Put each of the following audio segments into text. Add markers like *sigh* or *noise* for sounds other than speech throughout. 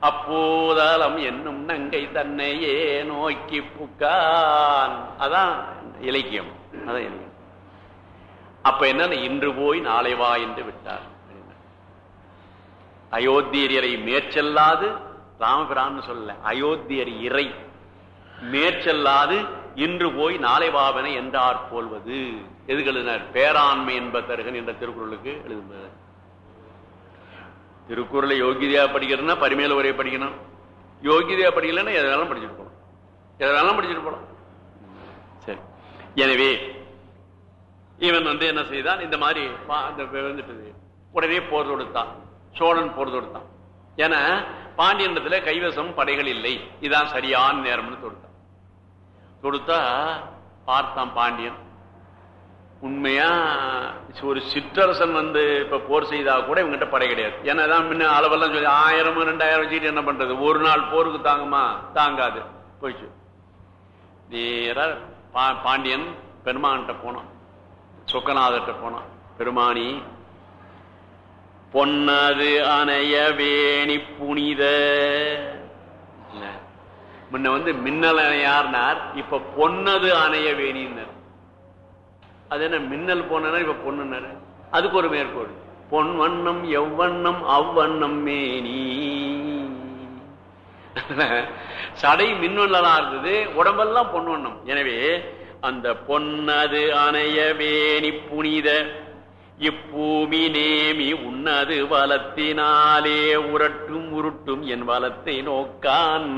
அப்போதாலம் என்னும் நங்கை தன்னையே நோக்கி புக்கான் அதான் இலக்கியம். அதான் இலக்கியம். அப்ப என்ன இன்று போய் நாளை வா என்று விட்டார். அயோத்தியரை மேற்செல்லாது ராமபிரான் சொல்ல அயோத்தியர் இறை. மேற்செல்லாது இன்று போய் நாளை வாவன என்றார் போல்வது. எதுக்கு எழுதினார்? பேராண்மை என்பதற்கன் என்ற திருக்குறளுக்கு எழுதுனார் திருக்குறளை யோகியதையா படிக்கிறதுனா பரிமையில உரையை படிக்கணும். யோகியதையா படிக்கலன்னா எதனாலும் படிச்சுட்டு போகலாம் எதனாலும் படிச்சுட்டு போகலாம் சரி. எனவே இவன் வந்து என்ன செய்தான்? இந்த மாதிரி வந்துட்டது. உடனே போர் தொடுத்தான். சோழன் போர் தொடுத்தான். ஏன்னா பாண்டியனத்துல கைவசம் படைகள் இல்லை. இதான் சரியான நேரம்னு தொடுத்தான். தொடுத்தா பார்த்தான் பாண்டியன். உண்மையா? ஒரு சிற்றரசன் வந்து இப்ப போர் செய்தா கூட இவங்கிட்ட படை கிடையாது. ஏன்னா தான் முன்ன அளவெல்லாம் சொல்லி ஆயிரம் ரெண்டாயிரம் வச்சுட்டு என்ன பண்றது? ஒரு நாள் போருக்கு தாங்குமா? தாங்காது. போயிடுச்சு. நேரா பாண்டியன் பெருமான்கிட்ட போனான். சொக்கநாதர்கிட்ட போனான். பெருமானி பொன்னது அணைய வேணி புனித. முன்ன வந்து மின்னல் அணையார்னார் இப்ப பொன்னது அணைய வேணின்னார். அது என்ன மின்னல் போனார் இப்ப பொண்ணுனாரு அதுக்கு ஒரு மேற்கோள். பொன் வண்ணம் எவ்வண்ணம் அவ்வண்ணம் மேனி. சடை மின்வண்ணலா இருந்தது உடம்பெல்லாம் பொன் வண்ணம். எனவே அந்த பொன்னது அணைய வேணி புனித. இப்பூமி நேமி உன்னது வளத்தினாலே உரட்டும் உருட்டும் என் வளத்தை நோக்கான்.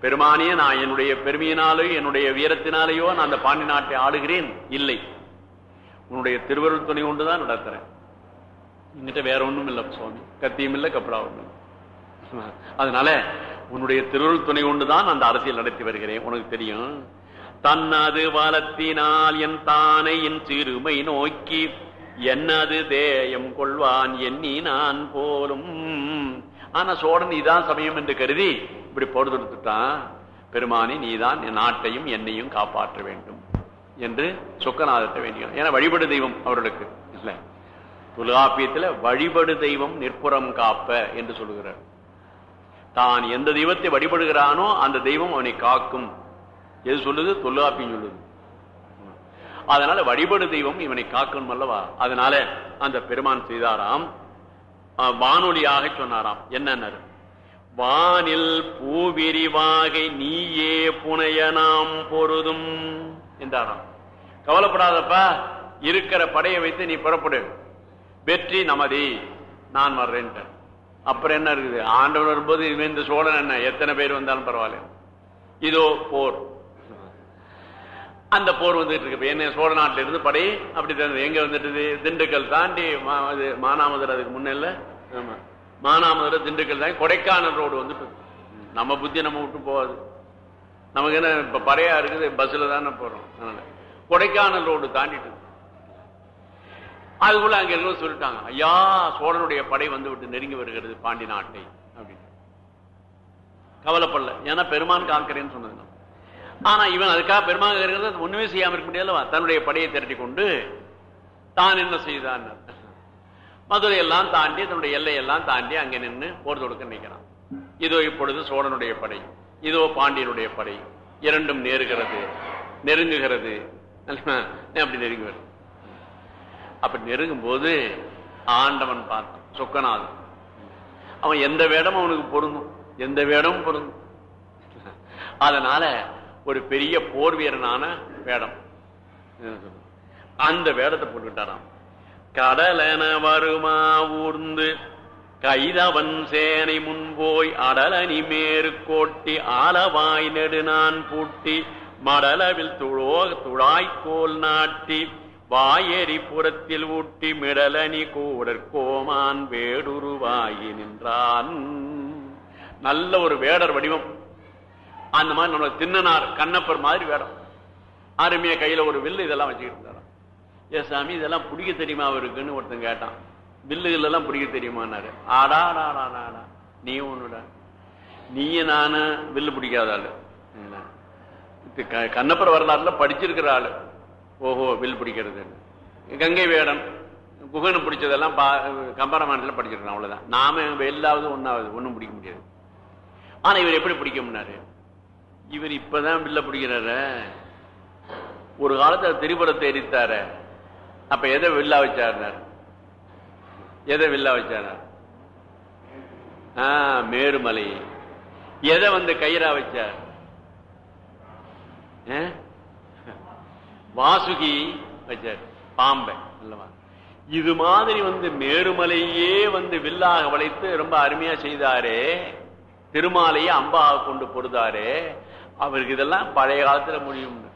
பெருமானிய நான் என்னுடைய பெருமையினாலோ என்னுடைய வீரத்தினாலேயோ நான் அந்த பாண்டி நாட்டை ஆளுகிறேன் இல்லை. உன்னுடைய திருவருள் துணை கொண்டுதான் நடத்துறேன். என்கிட்ட வேற ஒண்ணும் இல்லை சுவாமி. கத்தியும் இல்லை கப்பலாவும் இல்லை. அதனால உன்னுடைய திருவருள் துணை கொண்டுதான் அந்த அரசியல் நடத்தி வருகிறேன். உனக்கு தெரியும். தன்னது வளத்தினால் என் தானை என் சிறுமை நோக்கி என்னது தேயம் கொள்வான் எண்ணி நான் போலும். ஆனா சோழன் இதான் சமயம் என்று கருதி இப்படி போடு தொடுத்துட்டான் பெருமானி நீதான் என் நாட்டையும் என்னையும் காப்பாற்ற வேண்டும் என்று சொக்கநாதத்தை வேண்டிய ஏன்னா வழிபடு தெய்வம் அவர்களுக்கு. இல்லை. தொல்காப்பியத்துல வழிபடு தெய்வம் நிற்புறம் காப்ப என்று சொல்லுகிறார். தான் எந்த தெய்வத்தை வழிபடுகிறானோ அந்த தெய்வம் அவனை காக்கும். எது சொல்லுது? தொல்காப்பியம் சொல்லுது. அதனால வழிபடு தெய்வம் இவனை காக்கணும் அல்லவா? அதனால அந்த பெருமான் செய்தாராம். வானொலியாக சொன்னாராம். என்னன்னாரு? வானில் பூவிரிவாகை நீயே புனைய நாம் பொருதும். என்றாராம். கவலைப்படாதப்பா இருக்கிற படையை வைத்து நீ புறப்படு. வெற்றி நமதி நான் வர்றேன் அப்புறம் என்ன இருக்குது? ஆண்டவர் வரும்போது இந்த சோழன் என்ன? எத்தனை பேர் வந்தாலும் பரவாயில்ல. இதோ போர். அந்த போர் வந்துட்டு இருக்கு. என்ன சோழ நாட்டில இருந்து படை அப்படி எங்க வந்துட்டு திண்டுக்கல் தாண்டி மானாமதுரை அதுக்கு முன்னில்ல ஆமா. மானாமதுரை திண்டுக்கல் தான் கொடைக்கானல் ரோடு வந்துட்டு நம்ம புத்தி நம்ம விட்டு போகாது. நமக்கு என்ன இப்ப படையா இருக்குது பஸ்ல தானே போறோம். அதனால கொடைக்கானல் ரோடு தாண்டிட்டு அதுக்குள்ள அங்க இருக்க சொல்லிட்டாங்க ஐயா சோழனுடைய படை வந்து விட்டு நெருங்கி வருகிறது பாண்டி நாட்டை. அப்படின்னு. கவலைப்படல. ஏன்னா பெருமான் காக்கிறேன்னு சொன்னது ஆனா இவன் அதுக்காக பெருமான் ஒண்ணுமே செய்யாம இருக்க முடியாதுவா தன்னுடைய படையை திரட்டி கொண்டு தான் என்ன செய்தான் மதுரையெல்லாம் தாண்டி தன்னுடைய எல்லையெல்லாம் தாண்டி அங்கே நின்று போர் தொடுக்க நிற்கிறான் இதோ இப்பொழுது சோழனுடைய படை இதோ பாண்டியனுடைய படை. இரண்டும் நேருகிறது நெருங்குகிறது. *laughs* அப்படி நெருங்கி அப்படி நெருங்கும் போது ஆண்டவன் பார்த்தான் சொக்கநாதன். அவன் எந்த வேடம் அவனுக்கு பொருந்தும் எந்த வேடமும் பொருந்தும். அதனால ஒரு பெரிய போர் வீரனான வேடம். அந்த வேடத்தை போட்டுக்கிட்டாராம். கடலென வருமா ஊர்ந்து? கைதவன் சேனை முன்போய் அடலனி மேற்கோட்டி ஆலவாய் நெடுநான் பூட்டி மடலவில் துழோ துழாய்கோல் நாட்டி வாயெறி புறத்தில் ஊட்டி மிடலனி கூடற்கோமான் வேடுருவாயி நின்றான். நல்ல ஒரு வேடர் வடிவம். அந்த மாதிரி நம்ம தின்னனார் கண்ணப்பர் மாதிரி வேடம். அருமையா கையில ஒரு வில்லு இதெல்லாம் வச்சுக்கிட்டு இருந்தாராம். ஏ சாமி இதெல்லாம் பிடிக்க தெரியுமா அவருக்குன்னு ஒருத்தன் கேட்டான். வில்லுகள் எல்லாம் பிடிக்க தெரியுமான்னாரு. ஆடாடாடாடா நீ ஒண்ணுடா. நீய நானு வில்லு பிடிக்காத ஆளு. கண்ணப்பர் வரலாறுல படிச்சிருக்கிற ஆளு. ஓஹோ வில் பிடிக்கிறது கங்கை வேடம். குகனு பிடிச்சதெல்லாம் பா கம்பராமாயணத்தில் படிச்சிருக்கோம் அவ்வளவுதான். நாம எல்லாவது ஒன்னாவது ஒன்றும் பிடிக்க முடியாது. ஆனா இவர் எப்படி பிடிக்க முடியாரு இவர் இப்பதான் பில்ல பிடிக்கிறார. ஒரு காலத்துல திரிபுரத்தை எரித்தார. அப்ப எதை வில்லா வச்சாருனார்? எதை வில்லா வச்சார் ஆஹ் மேருமலை. எதை வந்து கயிறா வச்சார்? வாசுகி வச்சார். பாம்பை இது மாதிரி வந்து மேருமலையே வந்து வில்லாக வளைத்து ரொம்ப அருமையா செய்தாரே. திருமாலையே அம்பாக கொண்டு பொறுதாரே அவருக்கு இதெல்லாம் பழைய காலத்துல முடியும்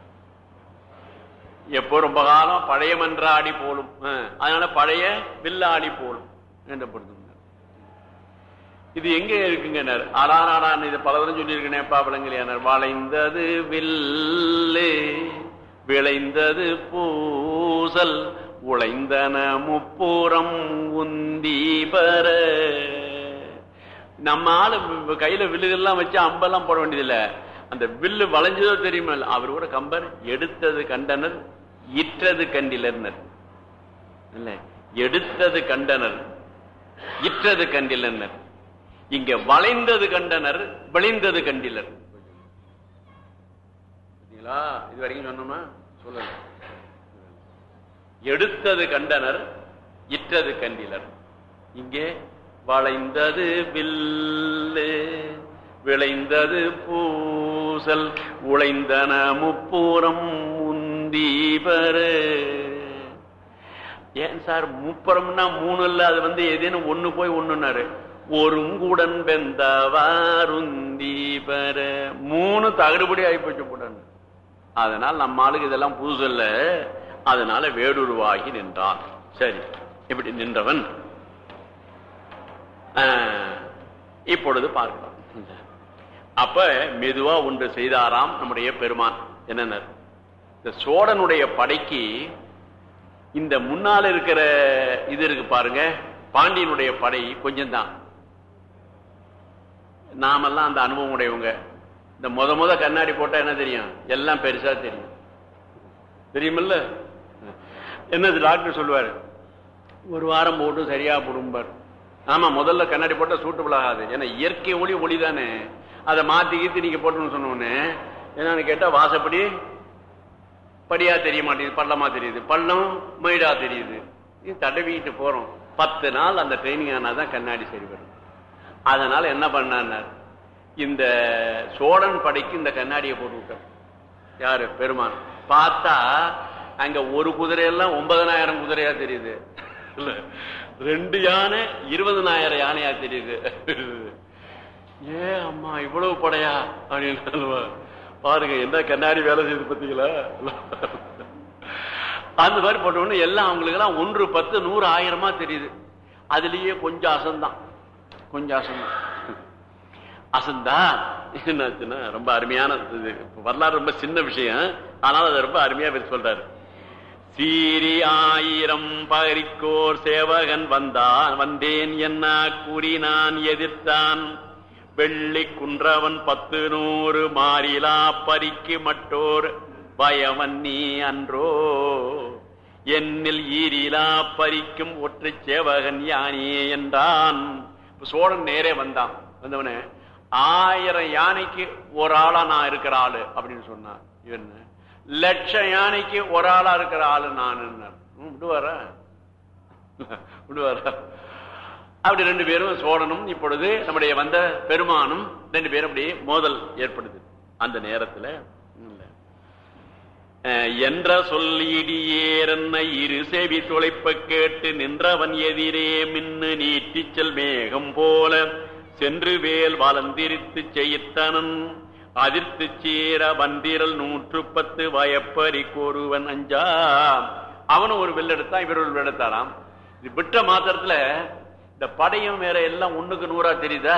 எப்போ ரொம்ப காலம்? பழைய மன்றாடி போலும். அதனால பழைய வில்லாடி போலும் என்று பொருத்தம் இது எங்க இருக்குங்க ஆடாராடான் இது பல தரம் சொல்லியிருக்கேன் பாபலங்களையானார் வளைந்தது வில்லு விளைந்தது பூசல் உழைந்தன முப்புறம் உந்தி பர. நம்ம ஆளு கையில வில்லுகள்லாம் வச்சு அம்பெல்லாம் போட வேண்டியதில்லை. அந்த வில்லு வளைஞ்சதோ தெரியுமா? அவர் கூட கம்பர் எடுத்தது கண்டனர் இற்றது கண்டிலர்னர் இல்ல எடுத்தது கண்டனர் இற்றது கண்டிலர்னர் இங்க வளைந்தது கண்டனர் விளைந்தது கண்டிலர். இது வரைக்கும் சொன்னோமா? சொல்லல. எடுத்தது கண்டனர் இற்றது கண்டிலர். இங்கே வளைந்தது வில்லு விளைந்தது பூசல் உழைந்தன முப்புறம் முந்தி ஏன் சார் முப்புறம்னா மூணு இல்ல அது வந்து ஏதேனும் ஒண்ணு போய் ஒண்ணுனாரு ஒருங்குடன் வெந்தவாருந்தி மூணு தகடுபடி ஆயிப்போச்சு புடன் அதனால் நம்ம ஆளுக்கு இதெல்லாம் புதுசு இல்ல. அதனால வேடுருவாகி நின்றான். சரி இப்படி நின்றவன். ஆஹ், இப்பொழுது பார்க்கலாம். அப்ப மெதுவா ஒன்று செய்தாராம் நம்முடைய பெருமான். என்னென்ன? இந்த சோழனுடைய படைக்கு இந்த முன்னால் இருக்கிற இது இருக்கு பாருங்க பாண்டியனுடைய படை கொஞ்சம் தான் நாமெல்லாம் அந்த அனுபவம் உடையவங்க. இந்த முத முத கண்ணாடி போட்டா என்ன தெரியும்? எல்லாம் பெருசா தெரியும். தெரியுமில்ல? என்னது டாக்டர் சொல்லுவாரு? ஒரு வாரம் போட்டு சரியா போடும்பார். ஆமா முதல்ல கண்ணாடி போட்டா சூட்டு விழாது ஏன்னா இயற்கை ஒளி ஒளி தானே அதை மாத்தி கீத்தி நீங்க போட்டுன்னு சொன்னோன்னு என்னன்னு கேட்டா வாசப்படி படியா தெரிய மாட்டேங்குது பள்ளமா தெரியுது. பள்ளம் மயிடா தெரியுது. இது தடவிட்டு போறோம். பத்து நாள் அந்த ட்ரைனிங் ஆனாதான் கண்ணாடி சரி வரும். அதனால என்ன பண்ணார் இந்த சோழன் படைக்கு இந்த கண்ணாடியை போட்டு விட்டார் யாரு? பெருமான். பார்த்தா அங்க ஒரு குதிரையெல்லாம் ஒன்பதனாயிரம் குதிரையா தெரியுது. ரெண்டு யானை இருபதனாயிரம் யானையா தெரியுது. ஏ அம்மா இவ்வளவு படையா? அப்படின்னு பாருங்க என்ன கண்ணாடி வேலை செய்து பார்த்தீங்களா? அந்த மாதிரி போட்டோன்னு எல்லாம் அவங்களுக்கு எல்லாம் ஒன்று பத்து நூறு ஆயிரமா தெரியுது. அதுலயே கொஞ்சம் அசந்தான். கொஞ்சம் அசந்தான். அசந்தா? என்னாச்சுன்னா ரொம்ப அருமையான இது. வரலாறு ரொம்ப சின்ன விஷயம். ஆனால் அதை ரொம்ப அருமையா இவர் சொல்றாரு. சீரி ஆயிரம் பகரிக்கோர் சேவகன் வந்தான். வந்தேன் என்ன கூறி நான் எதிர்த்தான். வெள்ளி குன்றவன் பத்து நூறு மாறிலா பறிக்கு மட்டோர் பயவன் நீ அன்றோ. என்னில் ஈரிலா பறிக்கும் ஒற்றை சேவகன் யானே என்றான். சோழன் நேரே வந்தான். வந்தவனே ஆயிரம் யானைக்கு ஒரு ஆளா நான் இருக்கிற ஆளு அப்படின்னு சொன்னான். இவன் லட்சம் யானைக்கு ஒரு ஆளா இருக்கிற ஆளு நான். விடுவார? விடுவாரா? அப்படி ரெண்டு பேரும் சோழனும் இப்பொழுது நம்முடைய வந்த பெருமானும் ரெண்டு பேரும் அப்படி மோதல் ஏற்படுது. அந்த நேரத்தில் என்ற சொல்லிடியேறன்ன இரு செவி துளைப்ப கேட்டு நின்றவன் எதிரே மின்னு நீட்டிச் செல் மேகம் போல சென்று வேல் வளந்திரித்து செய்தனன் அதிர்த்து சீர வந்திரல் நூற்று பத்து வயப்பறி கோருவன் அஞ்சா அவனும் ஒரு வில் எடுத்தான் இவர் ஒரு வில் எடுத்தாராம் இது விட்ட மாத்திரத்துல இந்த படையும் வேற எல்லாம் ஒண்ணுக்கு நூறா தெரியுதா?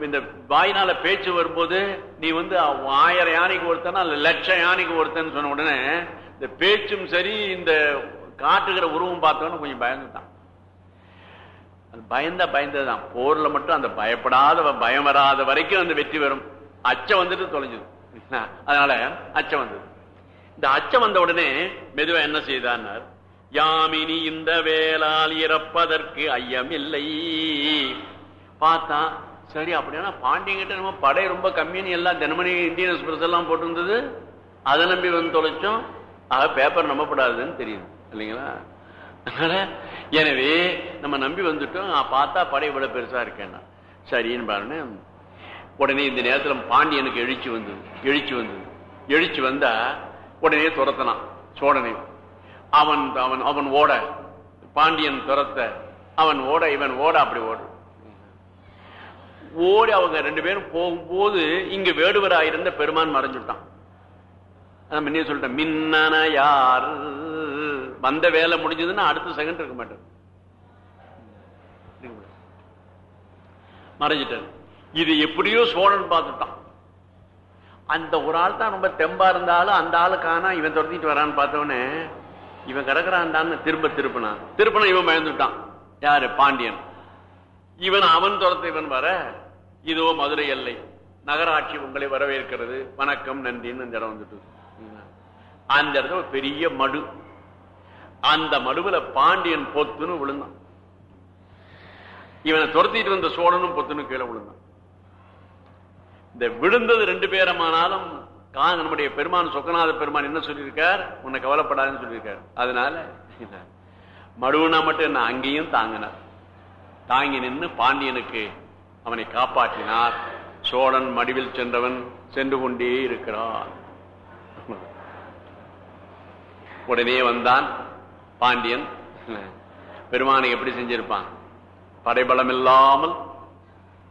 இந்த வாயினால பேச்சு வரும்போது நீ வந்து ஆயிரம் யானைக்கு ஒருத்தனா இல்ல லட்சம் யானைக்கு ஒருத்தன்னு சொன்ன உடனே இந்த பேச்சும் சரி இந்த காட்டுகிற உருவம் பார்த்தோன்னு கொஞ்சம் பயந்துட்டான். அது பயந்தா பயந்ததுதான். போர்ல மட்டும் அந்த பயப்படாத பயம் வராத வரைக்கும் அந்த வெற்றி வரும். அச்சம் வந்துட்டு தொலைஞ்சது. *laughs* அதனால அச்சம் வந்தது. இந்த அச்சம் வந்த உடனே மெதுவா என்ன செய்தார் யாமினி இந்த வேளால் இறப்பதற்கு ஐயமில்லை. பார்த்தா சரி அப்படின்னா பாண்டியங்கிட்ட நம்ம படை ரொம்ப கம்மின்னு எல்லாம் தினமணி இந்தியன் எக்ஸ்பிரஸ் எல்லாம் போட்டிருந்தது. அதை நம்பி வந்து தொலைச்சோம். ஆக பேப்பர் நம்பப்படாதுன்னு தெரியுது இல்லைங்களா? அதனால எனவே நம்ம நம்பி வந்துட்டோம். பார்த்தா படை இவ்வளவு பெருசா இருக்கேன்னா. சரின்னு பாருன்னு உடனே இந்த நேரத்தில் பாண்டியனுக்கு எழுச்சி வந்தது எழுச்சி வந்தது. எழுச்சி வந்தா உடனே துரத்தனான் சோழனை அவன் அவன் அவன் ஓட. பாண்டியன் துரத்த அவன் ஓட இவன் ஓட அப்படி ஓடு. ஓடி அவங்க ரெண்டு பேரும் போகும்போது இங்க வேடுவராயிருந்த பெருமான் மறைஞ்சுட்டான். அதான் முன்னே சொல்லிட்டேன் மின்னன யார்? வந்த வேலை முடிஞ்சதுன்னா அடுத்த செகண்ட் இருக்க மாட்டேன். இருக்க இது எப்படியோ சோழன் பார்த்துட்டான். அந்த ஒரு ஆள் தான் ரொம்ப தெம்பா இருந்தாலும் அந்த ஆளுக்கான இவன் துரத்திட்டு வரான்னு பார்த்தவனே இவன் கிடக்குறான்டான்னு திரும்ப திருப்பினா. திருப்பினா இவன் பயந்துட்டான். யாரு? பாண்டியன். இவன் அவன் துரத்த இவன் வர இதோ மதுரை எல்லை. நகராட்சி உங்களை வரவேற்கிறது. வணக்கம் நன்றின்னு அந்த இடம் வந்துட்டு அந்த இடத்துல ஒரு பெரிய மடு. அந்த மடுவுல பாண்டியன் பொத்துன்னு விழுந்தான். இவனை துரத்திட்டு வந்த சோழனும் பொத்துன்னு கீழே விழுந்தான். இந்த விழுந்தது ரெண்டு பேரமானாலும் கா நம்முடைய பெருமான் சொக்கநாத பெருமான் என்ன சொல்லியிருக்கார்? உன்னை கவலைப்படாதுன்னு சொல்லியிருக்கார். அதனால மடுவுனா மட்டும் என்ன அங்கேயும் தாங்கினார். தாங்கி நின்று பாண்டியனுக்கு அவனை காப்பாற்றினார். சோழன் மடிவில் சென்றவன் சென்று கொண்டே இருக்கிறான். உடனே வந்தான் பாண்டியன். பெருமானை எப்படி செஞ்சிருப்பான்? படைபலம் இல்லாமல்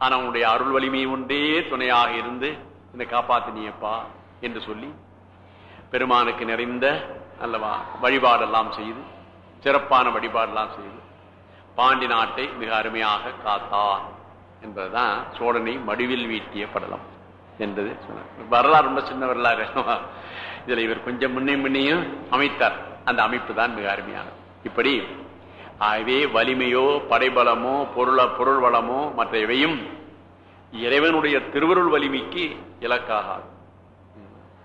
ஆனா உன்னுடைய அருள் வலிமை ஒன்றே துணையாக இருந்து என்னை காப்பாத்தினியப்பா. என்று சொல்லி பெருமானுக்கு நிறைந்த அல்லவா வழிபாடெல்லாம் செய்து சிறப்பான வழிபாடெல்லாம் செய்து பாண்டி நாட்டை மிக அருமையாக காத்தார் என்பதுதான் சோழனை மடிவில் வீட்டிய படலம் என்பது சொன்னார். வரலாறு ரொம்ப சின்ன வரலாறு இதில் இவர் கொஞ்சம் முன்னே முன்னையும் அமைத்தார். அந்த அமைப்பு தான் மிக அருமையானது. இப்படி ஆகவே வலிமையோ படைபலமோ பொருள பொருள் வளமோ மற்ற இவையும் இறைவனுடைய திருவருள் வலிமைக்கு இலக்காகாது.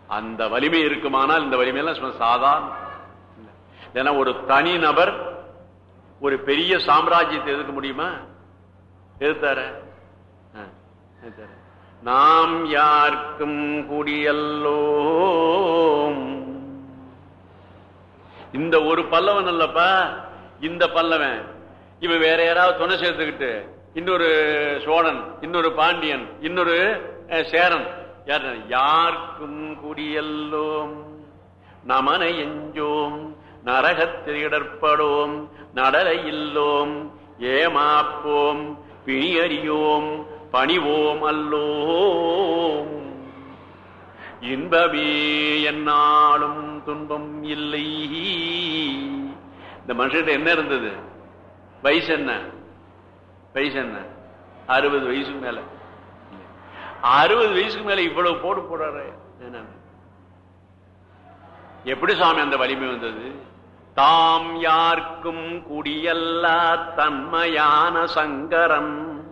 அந்த வலிமை இருக்குமானால் இந்த வலிமையெல்லாம் சும்மா சாதாரண. ஏன்னா ஒரு தனி நபர் ஒரு பெரிய சாம்ராஜ்யத்தை எதிர்க்க முடியுமா? எதிர்த்தார? ஆ, நாம் யாருக்கும் குடியல்லோம். இந்த ஒரு பல்லவன் அல்லப்பா இந்த பல்லவன். இவன் வேற யாராவது துணை சேர்த்துக்கிட்டு இன்னொரு சோழன் இன்னொரு பாண்டியன் இன்னொரு சேரன். யார் யாருக்கும் குடியல்லோம். நமனை எஞ்சோம். நரகத்தில் இடர்படோம் நடலை இல்லோம். ஏமாப்போம். பிணியறியோம். பணிவோம் அல்லோம். இன்பமே என்னாலும் துன்பம் இல்லை. இந்த மனுஷன் என்ன இருந்தது? வயசு என்ன? வயசு என்ன? அறுபது வயசுக்கு மேல. அறுபது வயசுக்கு மேல இவ்வளவு போடு போடுறாரு. எப்படி சாமி அந்த வலிமை வந்தது? தாம் யார்க்கும் குடியல்லா தன்மையான சங்கரன்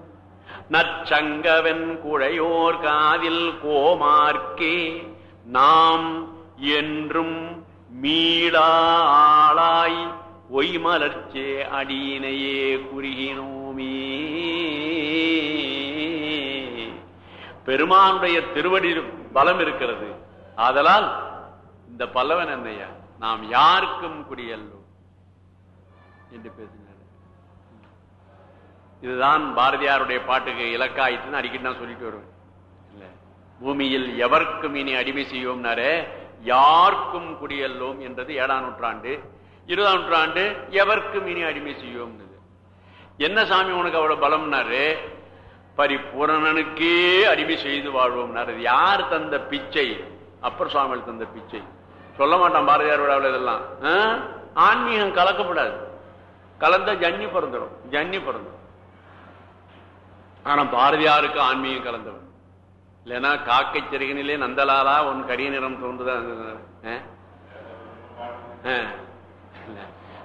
நற்சங்கவன் குழையோர் காதில் கோமார்க்கே. நாம் என்றும் மீளா ஆளாய் ஒய்மலர்ச்சே அடியினையே குறுகினோமே. பெருமானுடைய திருவடி பலம் இருக்கிறது. ஆதலால் இந்த பல்லவன் என்னையா நாம் யாருக்கும் குடியல்லோம் என்று பேசினார். இதுதான் பாரதியாருடைய பாட்டுக்கு இலக்காயிட்டுன்னு அடிக்கடி நான் சொல்லிட்டு வருவேன். இல்ல பூமியில் எவர்க்கும் இனி அடிமை செய்வோம்னாரே யாருக்கும் குடியல்லோம் என்றது ஏழாம் நூற்றாண்டு. இருபதாம் நூற்றாண்டு எவர்க்கும் இனி அடிமை செய்வோம் என்ன சாமி உனக்கு அவ்வளவு பலம்னாரு? பரிபூரணனுக்கே அடிமை செய்து வாழ்வோம்னாரு இது யார் தந்த பிச்சை? அப்பர் சுவாமிகள் தந்த பிச்சை. சொல்ல மாட்டான் பாரதியார் விழாவில் இதெல்லாம். ஆ? ஆன்மீகம் கலக்கப்படாது. கலந்த ஜன்னி பிறந்துடும் ஜன்னி பிறந்துடும் ஆனா பாரதியாருக்கு ஆன்மீகம் கலந்தவன் இல்லைன்னா காக்கை சிறகினிலே நந்தலாலா உன் கரிய நிறம் தோன்றுதான்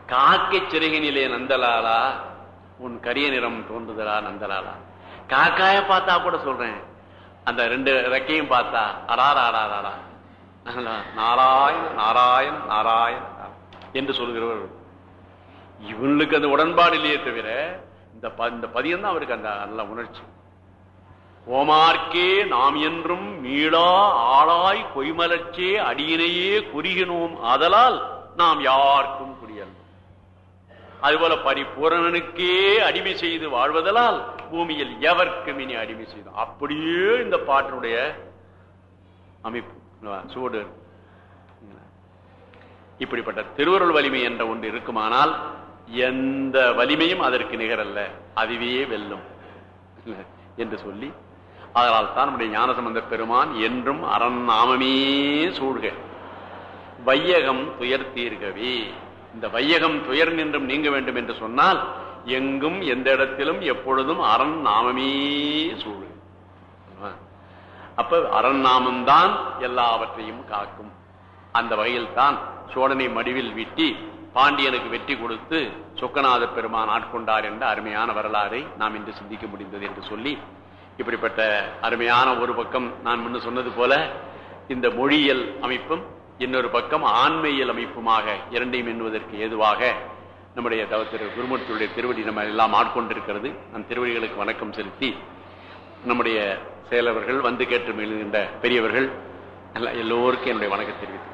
காக்கை சிறுகினிலே நந்தலாலா உன் கரிய நிறம் தோன்றுதலா நந்தலாலா? காக்காய பார்த்தா கூட சொல்றேன். அந்த ரெண்டு ரெக்கையும் பார்த்தா அடாரா அடாரா நாராயண நாராயண் நாராயண் என்று சொல்கிறவர். இவனுக்கு அந்த உடன்பாடு இல்லையே தவிர இந்த ப- இந்த பதியம் தான் அவருக்கு அந்த நல்ல உணர்ச்சி. ஓமார்க்கே நாம் என்றும் மீளா ஆளாய் கொய்மலச்சே அடியினையே குறிகினோம். ஆதலால் நாம் யாருக்கும் அதுபோல பரிபூரணனுக்கே அடிமை செய்து வாழ்வதலால் பூமியில் எவர்க்கும் இனி அடிமை செய்தோம் அப்படியே இந்த பாட்டினுடைய அமைப்பு சூடு இப்படிப்பட்ட திருவருள் வலிமை என்ற ஒன்று இருக்குமானால் எந்த வலிமையும் அதற்கு நிகரல்ல. அதுவே வெல்லும். என்று சொல்லி அதனால் தான் நம்முடைய ஞானசம்பந்த பெருமான் என்றும் அரண் நாமமே சூழ்க. வையகம் துயர்த்தீர்கவே. இந்த வையகம் துயர் நின்றும் நீங்க வேண்டும் என்று சொன்னால் எங்கும் எந்த இடத்திலும் எப்பொழுதும் அரண் நாமமே சூழ். அப்ப அரண் நாமம்தான் எல்லாவற்றையும் காக்கும். அந்த வகையில் தான் சோழனை மடிவில் வீட்டி பாண்டியனுக்கு வெற்றி கொடுத்து சொக்கநாத பெருமான் ஆட்கொண்டார் என்ற அருமையான வரலாறை நாம் இன்று சிந்திக்க முடிந்தது என்று சொல்லி இப்படிப்பட்ட அருமையான ஒரு பக்கம் நான் முன்னு சொன்னது போல இந்த மொழியியல் அமைப்பும் இன்னொரு பக்கம் ஆண்மையியல் அமைப்புமாக இரண்டையும் எண்ணுவதற்கு ஏதுவாக நம்முடைய தவத்திரு குருமூர்த்தியுடைய திருவடி நம்ம எல்லாம் ஆட்கொண்டிருக்கிறது. அந்த திருவடிகளுக்கு வணக்கம் செலுத்தி நம்முடைய செயலவர்கள் வந்து கேட்டு எழுகின்ற பெரியவர்கள் எல்லாம் எல்லோருக்கும் என்னுடைய வணக்கம் தெரிவித்து